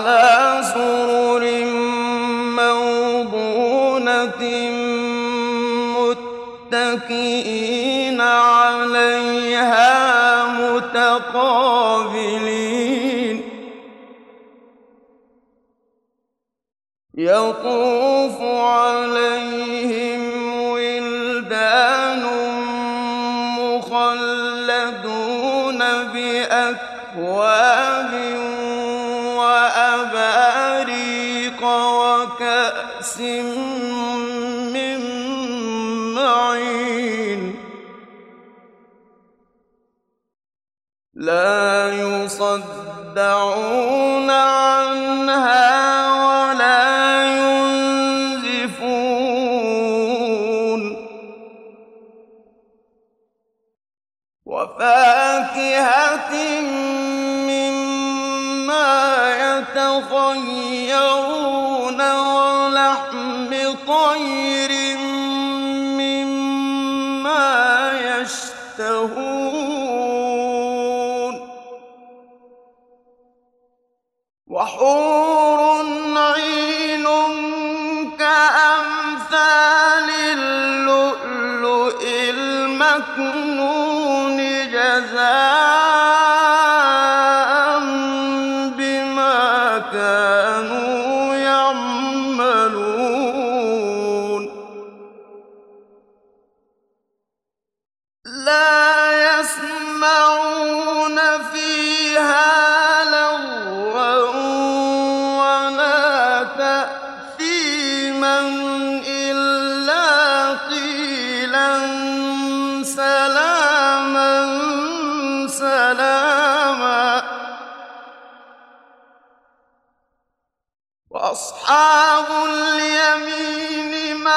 على سرر موضونة متكئين عليها متقابلين. يطوف عليهم وكأس ولحم طير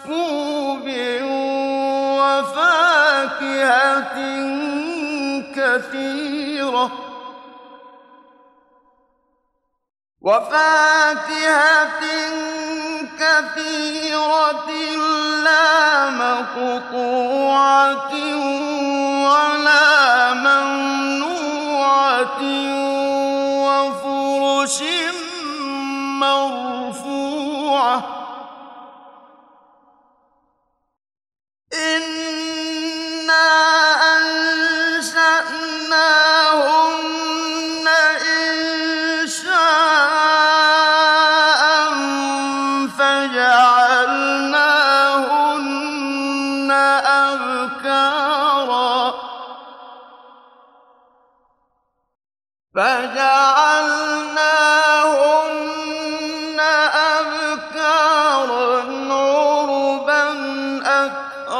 مَّكْبُوبٍ وَفَاكِهَةٍ كَثِيرَةٍ. وفاكهة كثيرة لا مقطوعة ولا ممنوعة وفرش مرفوعة.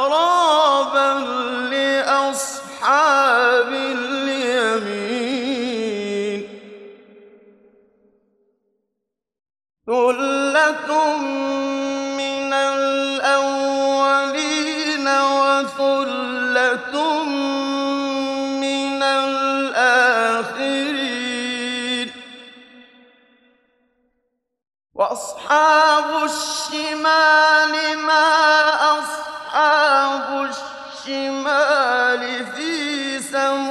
أترابا الشمال في سموم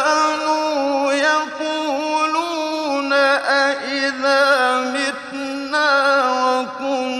وكنا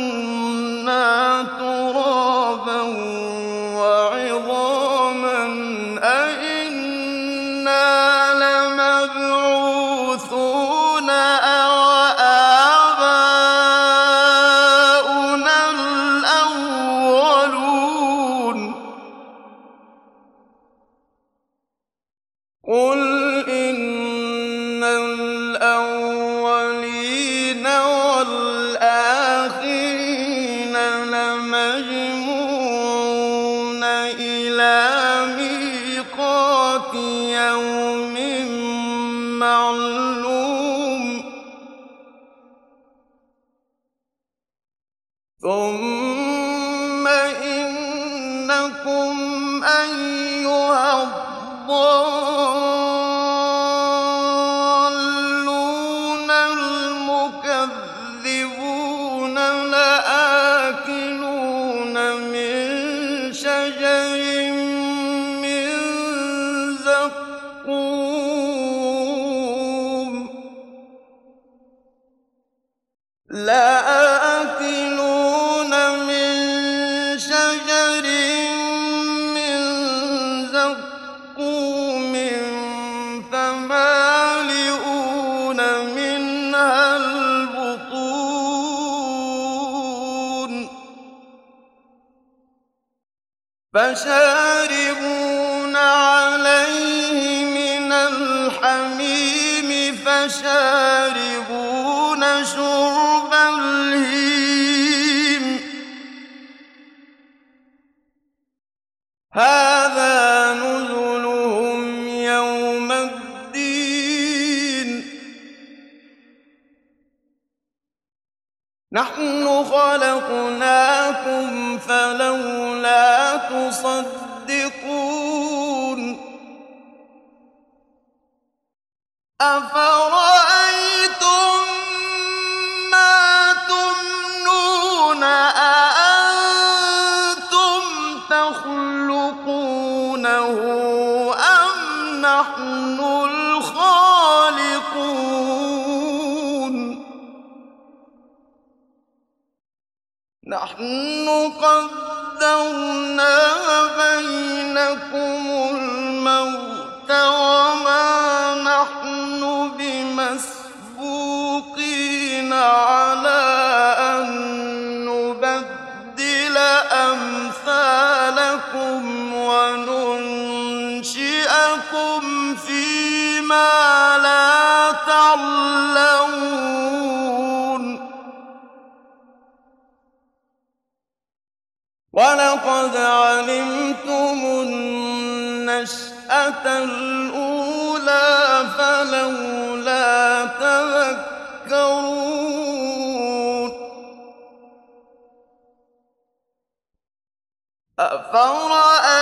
لمجموعون إلى ميقات يوم فشاربون تصدقون أفرأيتم ما تمنون أأنتم تخلقونه أم نحن الخالقون نحن قدرنا بينكم ولقد علمتم النشأة الأولى فلولا تذكرون. أفرأيتم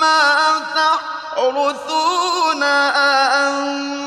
ما تحرثون أأنتم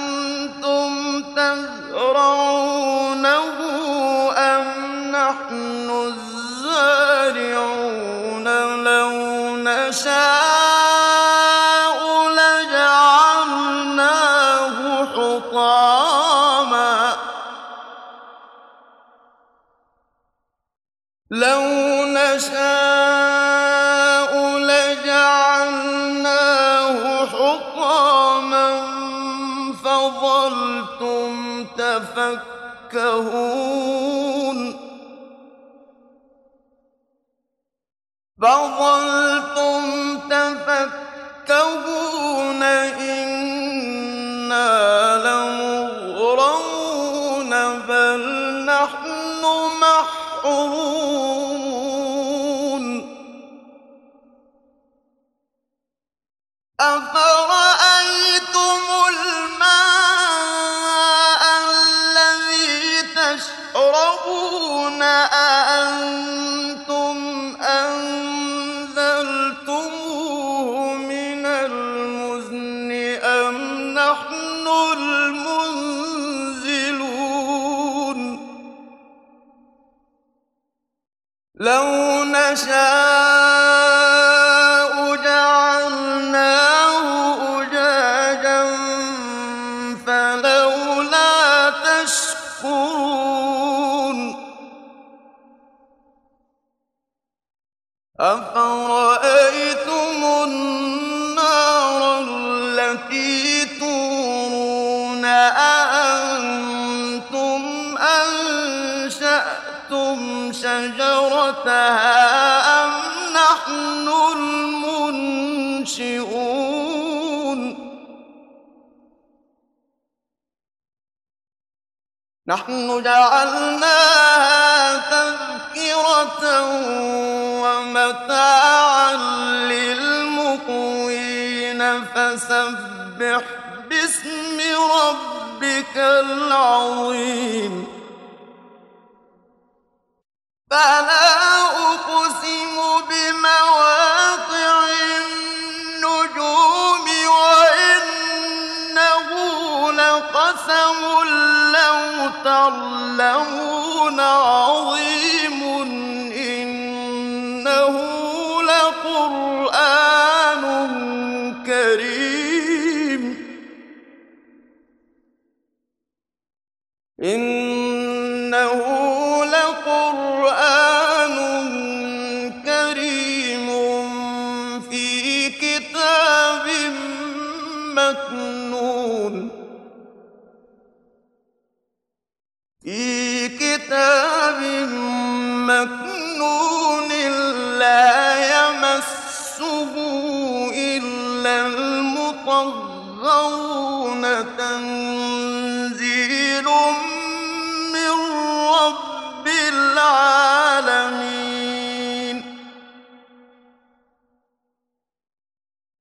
تفكهون فظلتم تفكهون إنا لمغرمون بل نحن محرومون. نحن المنزلون. لو أأنتم أنشأتم شجرتها أم نحن المنشئون نحن جعلناها تذكرة ومتاعا للمقوين فسبح باسم ربك العظيم. فلا أقسم بمواقع النجوم وإنه لقسم لو تعلمون إنه لقرآن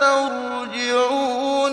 ترجعونها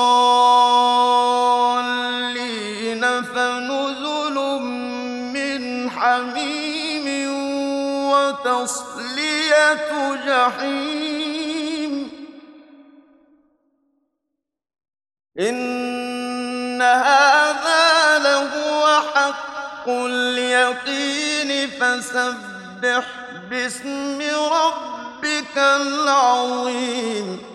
وتصلية جحيم إن هذا لهو حق اليقين فسبح باسم ربك العظيم.